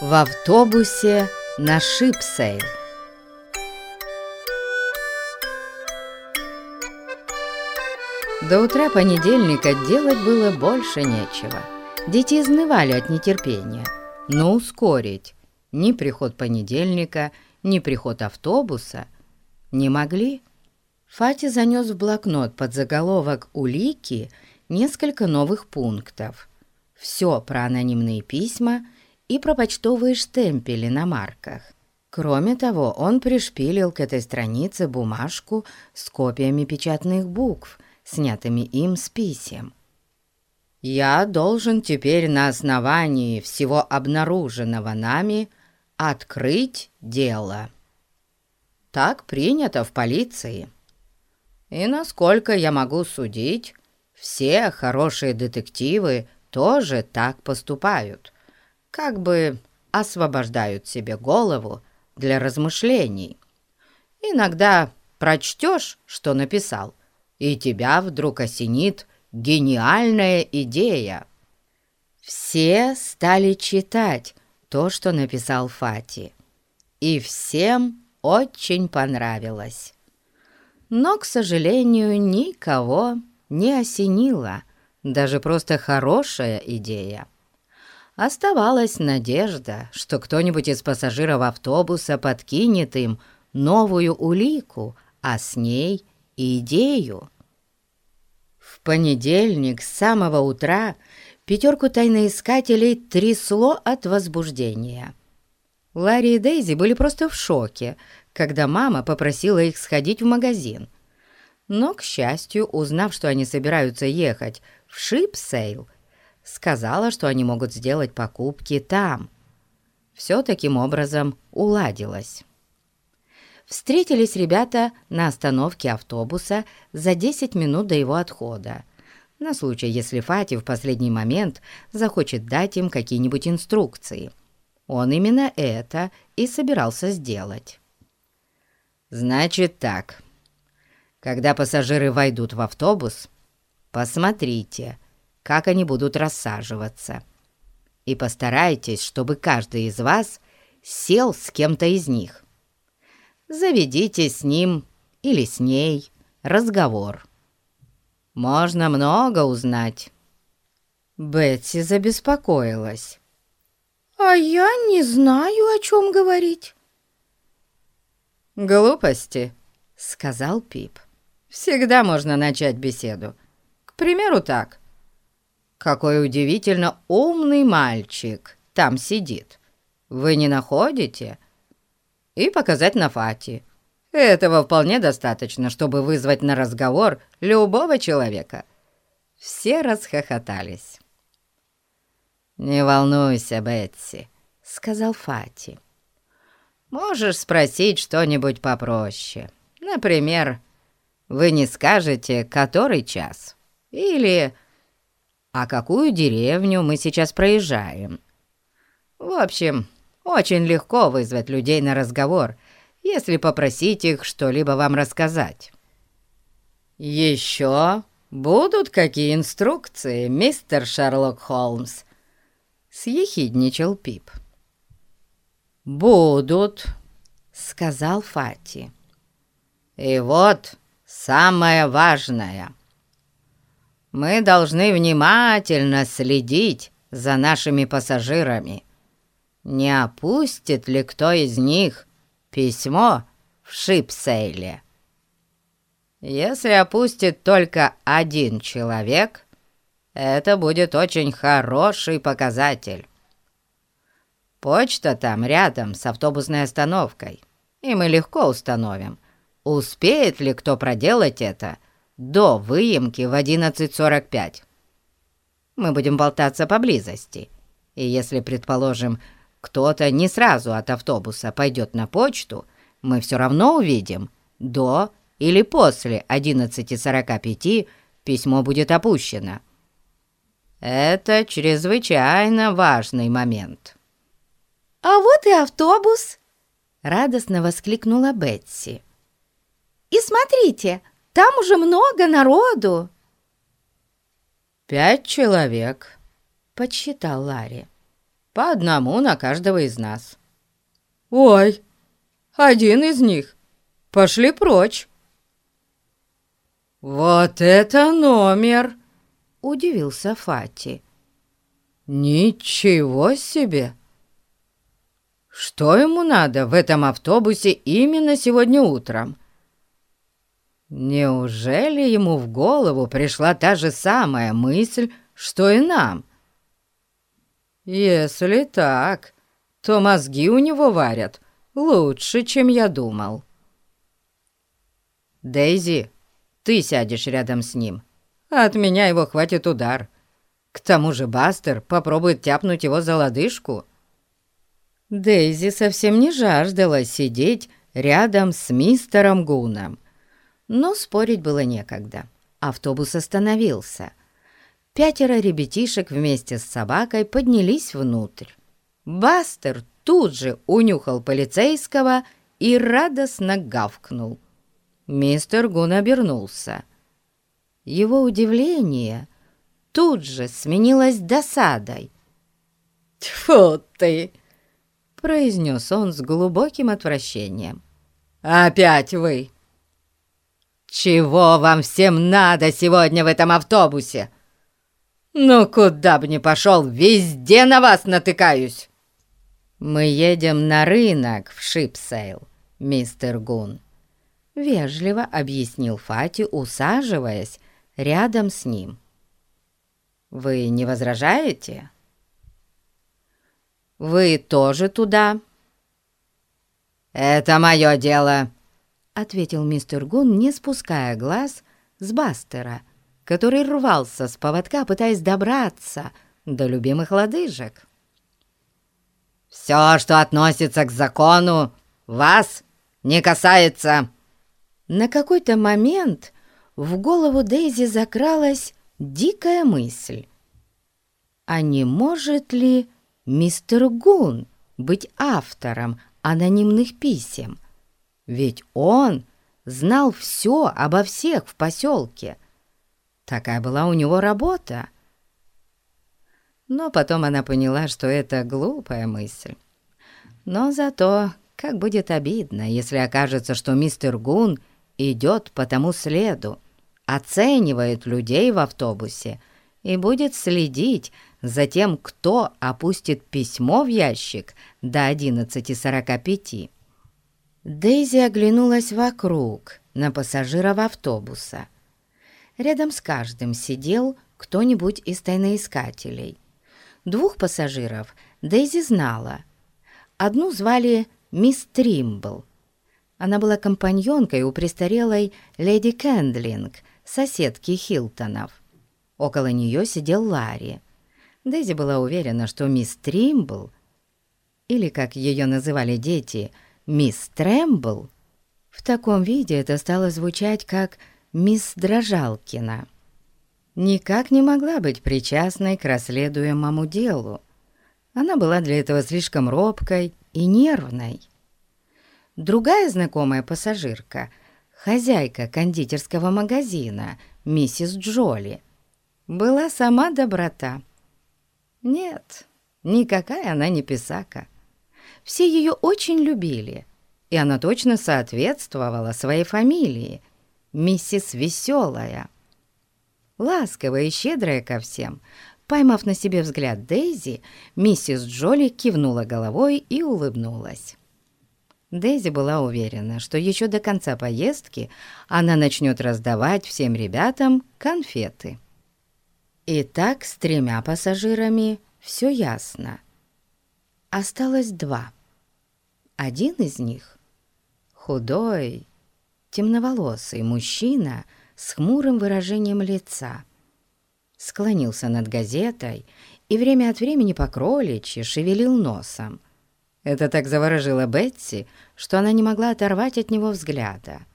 В автобусе на Шипсейл. До утра понедельника делать было больше нечего. Дети изнывали от нетерпения. Но ускорить ни приход понедельника, ни приход автобуса не могли. Фатти занес в блокнот под заголовок «Улики» несколько новых пунктов. Все про анонимные письма и про почтовые штемпели на марках. Кроме того, он пришпилил к этой странице бумажку с копиями печатных букв, снятыми им с писем. «Я должен теперь на основании всего обнаруженного нами открыть дело. Так принято в полиции. И насколько я могу судить, все хорошие детективы тоже так поступают, как бы освобождают себе голову для размышлений. Иногда прочтешь, что написал, и тебя вдруг осенит гениальная идея. Все стали читать то, что написал Фати, и всем очень понравилось. Но, к сожалению, никого не осенило, даже просто хорошая идея. Оставалась надежда, что кто-нибудь из пассажиров автобуса подкинет им новую улику, а с ней идею. В понедельник с самого утра пятерку тайноискателей трясло от возбуждения. Ларри и Дейзи были просто в шоке, когда мама попросила их сходить в магазин. Но, к счастью, узнав, что они собираются ехать в Шипсейл, сказала, что они могут сделать покупки там. Все таким образом уладилось. Встретились ребята на остановке автобуса за 10 минут до его отхода, на случай, если Фати в последний момент захочет дать им какие-нибудь инструкции. Он именно это и собирался сделать. «Значит так, когда пассажиры войдут в автобус, посмотрите, как они будут рассаживаться. И постарайтесь, чтобы каждый из вас сел с кем-то из них. Заведите с ним или с ней разговор. Можно много узнать». Бетси забеспокоилась. «А я не знаю, о чем говорить». «Глупости», — сказал Пип. «Всегда можно начать беседу. К примеру, так. Какой удивительно умный мальчик там сидит. Вы не находите? И показать на Фати. Этого вполне достаточно, чтобы вызвать на разговор любого человека. Все расхохотались. «Не волнуйся, Бетси», — сказал Фати. «Можешь спросить что-нибудь попроще. Например, вы не скажете, который час? Или а какую деревню мы сейчас проезжаем. В общем, очень легко вызвать людей на разговор, если попросить их что-либо вам рассказать. «Еще будут какие инструкции, мистер Шерлок Холмс?» — съехидничал Пип. «Будут», — сказал Фати. «И вот самое важное — мы должны внимательно следить за нашими пассажирами. Не опустит ли кто из них письмо в Шипсейле? Если опустит только один человек, это будет очень хороший показатель. Почта там рядом с автобусной остановкой, и мы легко установим, успеет ли кто проделать это – до выемки в 11.45. Мы будем болтаться поблизости, и если, предположим, кто-то не сразу от автобуса пойдет на почту, мы все равно увидим, до или после 11.45 письмо будет опущено. Это чрезвычайно важный момент. «А вот и автобус!» — радостно воскликнула Бетси. «И смотрите, там уже много народу!» «Пять человек», — подсчитал Ларри. по одному на каждого из нас». «Ой, один из них! Пошли прочь!» «Вот это номер!» — удивился Фати. «Ничего себе! Что ему надо в этом автобусе именно сегодня утром?» Неужели ему в голову пришла та же самая мысль, что и нам? Если так, то мозги у него варят лучше, чем я думал. Дейзи, ты сядешь рядом с ним. От меня его хватит удар. К тому же Бастер попробует тяпнуть его за лодыжку. Дейзи совсем не жаждала сидеть рядом с мистером Гуном, но спорить было некогда. Автобус остановился. Пятеро ребятишек вместе с собакой поднялись внутрь. Бастер тут же унюхал полицейского и радостно гавкнул. Мистер Гун обернулся. Его удивление тут же сменилось досадой. «Тьфу ты!» — произнес он с глубоким отвращением. «Опять вы!» «Чего вам всем надо сегодня в этом автобусе? Ну, куда бы ни пошел, везде на вас натыкаюсь!» «Мы едем на рынок в Шипсейл, мистер Гун», — вежливо объяснил Фати, усаживаясь рядом с ним. «Вы не возражаете?» «Вы тоже туда?» «Это мое дело», ответил мистер Гун, не спуская глаз с Бастера, который рвался с поводка, пытаясь добраться до любимых лодыжек. «Все, что относится к закону, вас не касается!» На какой-то момент в голову Дейзи закралась дикая мысль. А не может ли мистер Гун быть автором анонимных писем? Ведь он знал все обо всех в поселке. Такая была у него работа. Но потом она поняла, что это глупая мысль. Но зато как будет обидно, если окажется, что мистер Гун идет по тому следу, оценивает людей в автобусе и будет следить за тем, кто опустит письмо в ящик до 11.45. Дейзи оглянулась вокруг на пассажиров автобуса. Рядом с каждым сидел кто-нибудь из тайноискателей. Двух пассажиров Дейзи знала. Одну звали мисс Тримбл. Она была компаньонкой у престарелой леди Кэндлинг, соседки Хилтонов. Около нее сидел Ларри. Дейзи была уверена, что мисс Тримбл, или, как ее называли дети, — мисс Трэмбл, в таком виде это стало звучать как мисс Дрожалкина, никак не могла быть причастной к расследуемому делу. Она была для этого слишком робкой и нервной. Другая знакомая пассажирка, хозяйка кондитерского магазина, миссис Джоли, была сама доброта. Нет, никакая она не писака. Все ее очень любили, и она точно соответствовала своей фамилии, миссис Веселая. Ласковая и щедрая ко всем, поймав на себе взгляд Дейзи, миссис Джоли кивнула головой и улыбнулась. Дейзи была уверена, что еще до конца поездки она начнет раздавать всем ребятам конфеты. И так с тремя пассажирами все ясно. Осталось два. Один из них — худой, темноволосый мужчина с хмурым выражением лица. Склонился над газетой и время от времени по кроличьи шевелил носом. Это так заворожило Бетси, что она не могла оторвать от него взгляда.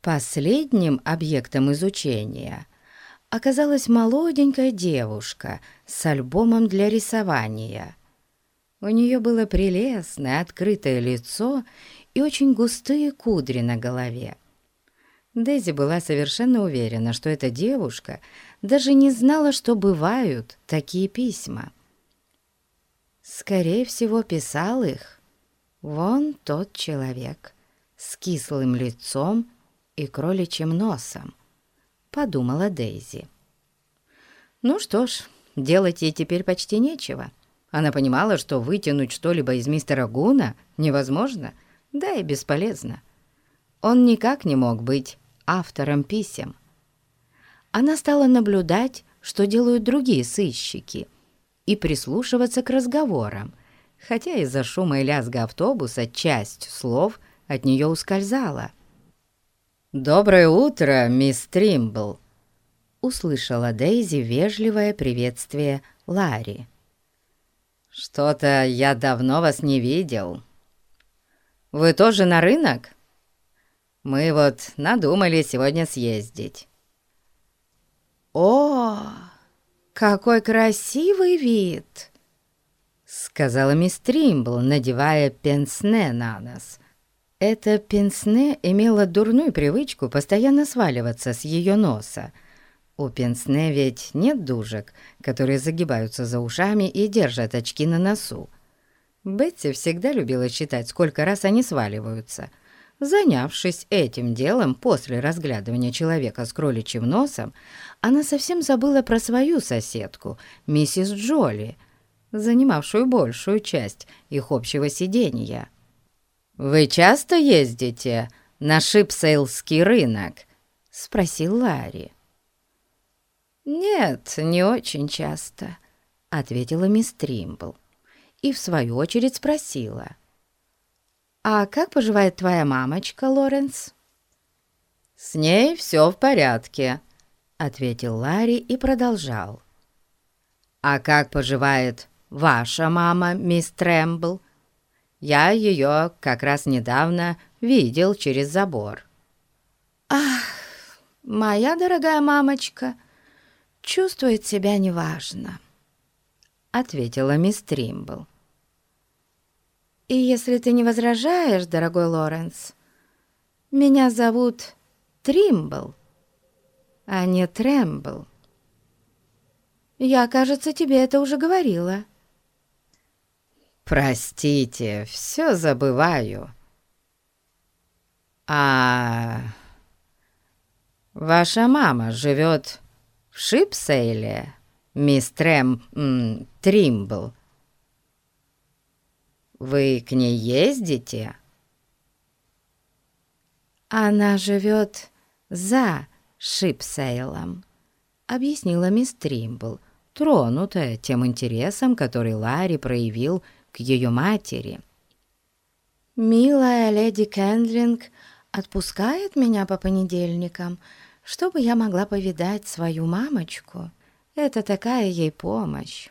Последним объектом изучения оказалась молоденькая девушка с альбомом для рисования — у нее было прелестное открытое лицо и очень густые кудри на голове. Дейзи была совершенно уверена, что эта девушка даже не знала, что бывают такие письма. Скорее всего, писал их вон тот человек с кислым лицом и кроличьим носом, подумала Дейзи. Ну что ж, делать ей теперь почти нечего. Она понимала, что вытянуть что-либо из мистера Гуна невозможно, да и бесполезно. Он никак не мог быть автором писем. Она стала наблюдать, что делают другие сыщики, и прислушиваться к разговорам, хотя из-за шума и лязга автобуса часть слов от нее ускользала. «Доброе утро, мисс Тримбл!» Услышала Дейзи вежливое приветствие Ларри. «Что-то я давно вас не видел. Вы тоже на рынок? Мы вот надумали сегодня съездить». «О, какой красивый вид!» Сказала мисс Тримбл, надевая пенсне на нос. Это пенсне имело дурную привычку постоянно сваливаться с ее носа, у пенсне ведь нет дужек, которые загибаются за ушами и держат очки на носу. Бетти всегда любила считать, сколько раз они сваливаются. Занявшись этим делом после разглядывания человека с кроличьим носом, она совсем забыла про свою соседку, миссис Джоли, занимавшую большую часть их общего сидения. «Вы часто ездите на Шипсейлский рынок?» — спросил Ларри. «Нет, не очень часто», — ответила мисс Тримбл. И в свою очередь спросила. «А как поживает твоя мамочка, Лоренс?» «С ней все в порядке», — ответил Ларри и продолжал. «А как поживает ваша мама, мисс Трэмбл? Я ее как раз недавно видел через забор». «Ах, моя дорогая мамочка!» Чувствует себя неважно», — ответила мисс Тримбл. «И если ты не возражаешь, дорогой Лоренс, меня зовут Тримбл, а не Трэмбл. Я, кажется, тебе это уже говорила». «Простите, все забываю». «А ваша мама живет в Шипсейле, мисс Трэм м, Тримбл. Вы к ней ездите?» «Она живет за Шипсейлом», — объяснила мисс Тримбл, тронутая тем интересом, который Ларри проявил к ее матери. «Милая леди Кендлинг отпускает меня по понедельникам, чтобы я могла повидать свою мамочку. Это такая ей помощь.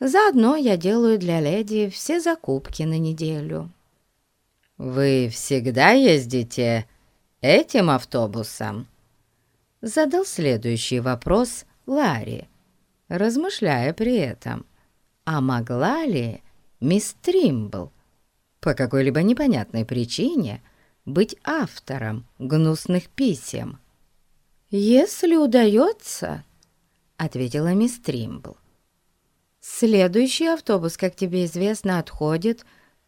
Заодно я делаю для леди все закупки на неделю». «Вы всегда ездите этим автобусом?» Задал следующий вопрос Ларри, размышляя при этом, а могла ли мисс Тримбл по какой-либо непонятной причине быть автором гнусных писем. «Если удается», — ответила мисс Тримбл. «Следующий автобус, как тебе известно, отходит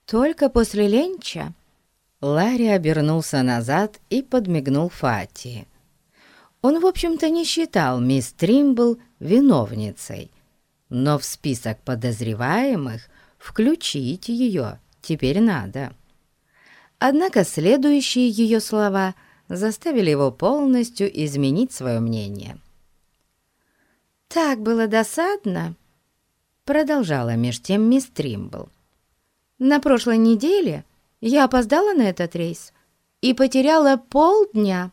только после ленча». Ларри обернулся назад и подмигнул Фати. Он, в общем-то, не считал мисс Тримбл виновницей, но в список подозреваемых включить ее теперь надо. Однако следующие ее слова заставили его полностью изменить свое мнение. «Так было досадно», — продолжала меж тем мисс Тримбл. «На прошлой неделе я опоздала на этот рейс и потеряла полдня».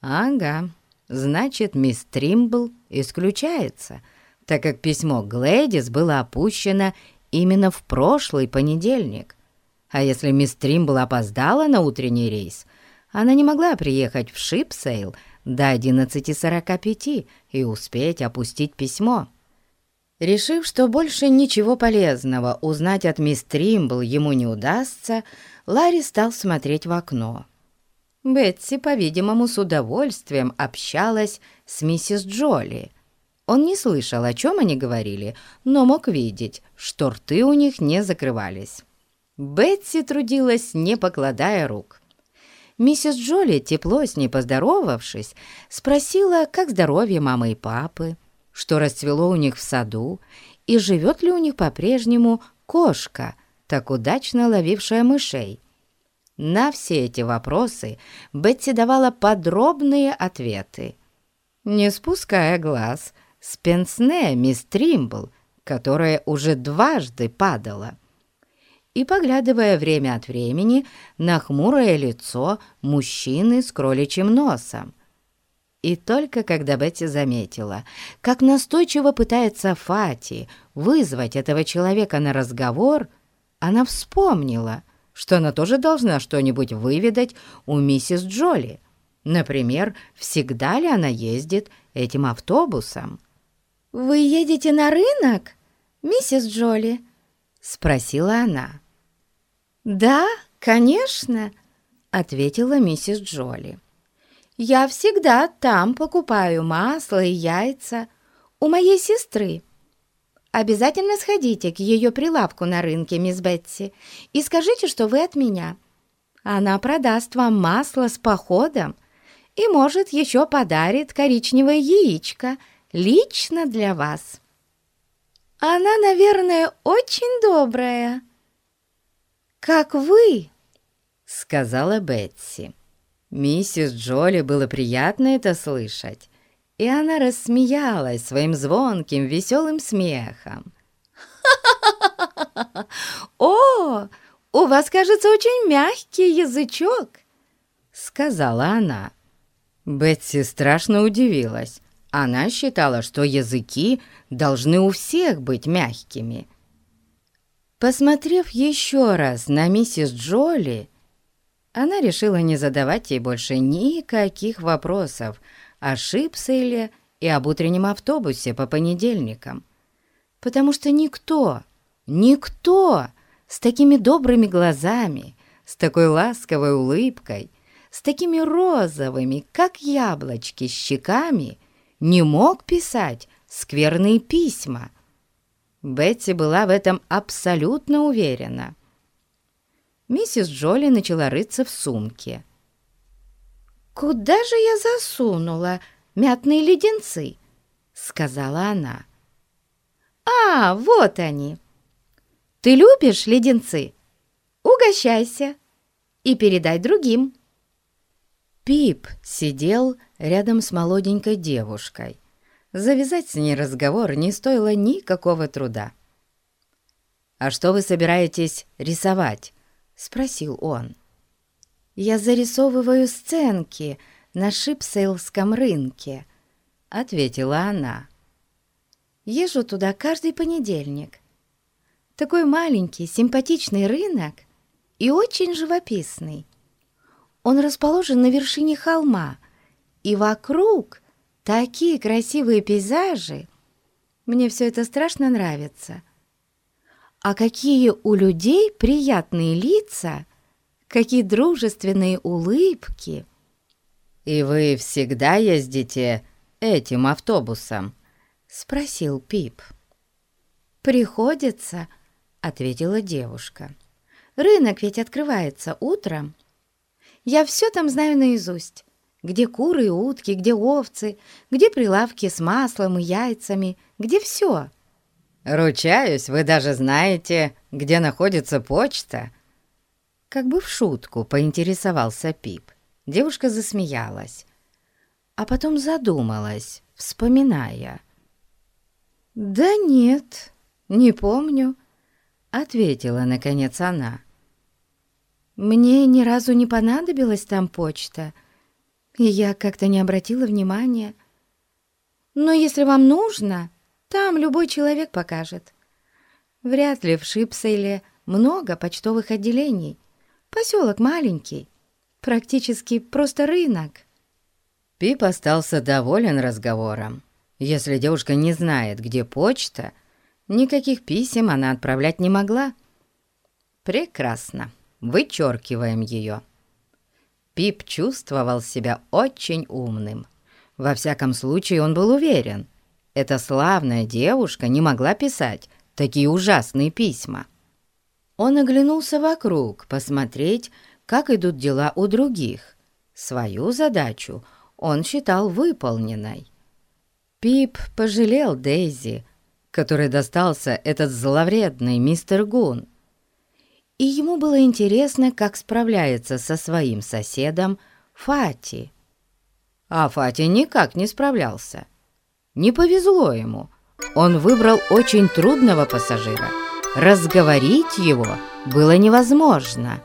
«Ага, значит, мисс Тримбл исключается», так как письмо Глэдис было опущено именно в прошлый понедельник. А если мисс Тримбл опоздала на утренний рейс, она не могла приехать в Шипсейл до 11.45 и успеть опустить письмо. Решив, что больше ничего полезного узнать от мисс Тримбл ему не удастся, Ларри стал смотреть в окно. Бетси, по-видимому, с удовольствием общалась с миссис Джоли. Он не слышал, о чем они говорили, но мог видеть, что рты у них не закрывались. Бетси трудилась, не покладая рук. Миссис Джоли, тепло с ней поздоровавшись, спросила, как здоровье мамы и папы, что расцвело у них в саду, и живет ли у них по-прежнему кошка, так удачно ловившая мышей. На все эти вопросы Бетси давала подробные ответы, не спуская глаз с пенсне мисс Тримбл, которая уже дважды падала, и поглядывая время от времени на хмурое лицо мужчины с кроличьим носом. И только когда Бетти заметила, как настойчиво пытается Фати вызвать этого человека на разговор, она вспомнила, что она тоже должна что-нибудь выведать у миссис Джоли. Например, всегда ли она ездит этим автобусом? «Вы едете на рынок, миссис Джоли?» — спросила она. «Да, конечно», — ответила миссис Джоли. «Я всегда там покупаю масло и яйца у моей сестры. Обязательно сходите к ее прилавку на рынке, мисс Бетси, и скажите, что вы от меня. Она продаст вам масло с походом и, может, еще подарит коричневое яичко лично для вас. Она, наверное, очень добрая» как вы», — сказала Бетси. Миссис Джоли было приятно это слышать, и она рассмеялась своим звонким, веселым смехом. «О, у вас, кажется, очень мягкий язычок», — сказала она. Бетси страшно удивилась. Она считала, что языки должны у всех быть мягкими — Посмотрев еще раз на миссис Джоли, она решила не задавать ей больше никаких вопросов о Шипсейле и об утреннем автобусе по понедельникам, потому что никто, никто с такими добрыми глазами, с такой ласковой улыбкой, с такими розовыми, как яблочки, щеками не мог писать скверные письма — Бетти была в этом абсолютно уверена. Миссис Джоли начала рыться в сумке. «Куда же я засунула мятные леденцы?» — сказала она. «А, вот они! Ты любишь леденцы? Угощайся и передай другим!» Пип сидел рядом с молоденькой девушкой, Завязать с ней разговор не стоило никакого труда. «А что вы собираетесь рисовать?» — спросил он. «Я зарисовываю сценки на Шипсейлском рынке», — ответила она. «Езжу туда каждый понедельник. Такой маленький, симпатичный рынок и очень живописный. Он расположен на вершине холма, и вокруг — Такие красивые пейзажи! Мне все это страшно нравится. А какие у людей приятные лица, какие дружественные улыбки!» «И вы всегда ездите этим автобусом?» — спросил Пип. «Приходится», — ответила девушка. «Рынок ведь открывается утром. Я все там знаю наизусть где куры и утки, где овцы, где прилавки с маслом и яйцами, где все. «Ручаюсь, вы даже знаете, где находится почта?» Как бы в шутку поинтересовался Пип. Девушка засмеялась, а потом задумалась, вспоминая. «Да нет, не помню», — ответила наконец она. «Мне ни разу не понадобилась там почта», — я как-то не обратила внимания. Но если вам нужно, там любой человек покажет. Вряд ли в Шипсейле много почтовых отделений. Поселок маленький, практически просто рынок. Пип остался доволен разговором. Если девушка не знает, где почта, никаких писем она отправлять не могла. Прекрасно, вычеркиваем ее. Пип чувствовал себя очень умным. Во всяком случае, он был уверен. эта славная девушка не могла писать такие ужасные письма. Он оглянулся вокруг, посмотреть, как идут дела у других. Свою задачу он считал выполненной. Пип пожалел Дейзи, которой достался этот зловредный мистер Гун. И ему было интересно, как справляется со своим соседом Фати. А Фати никак не справлялся. Не повезло ему. Он выбрал очень трудного пассажира. Разговорить его было невозможно.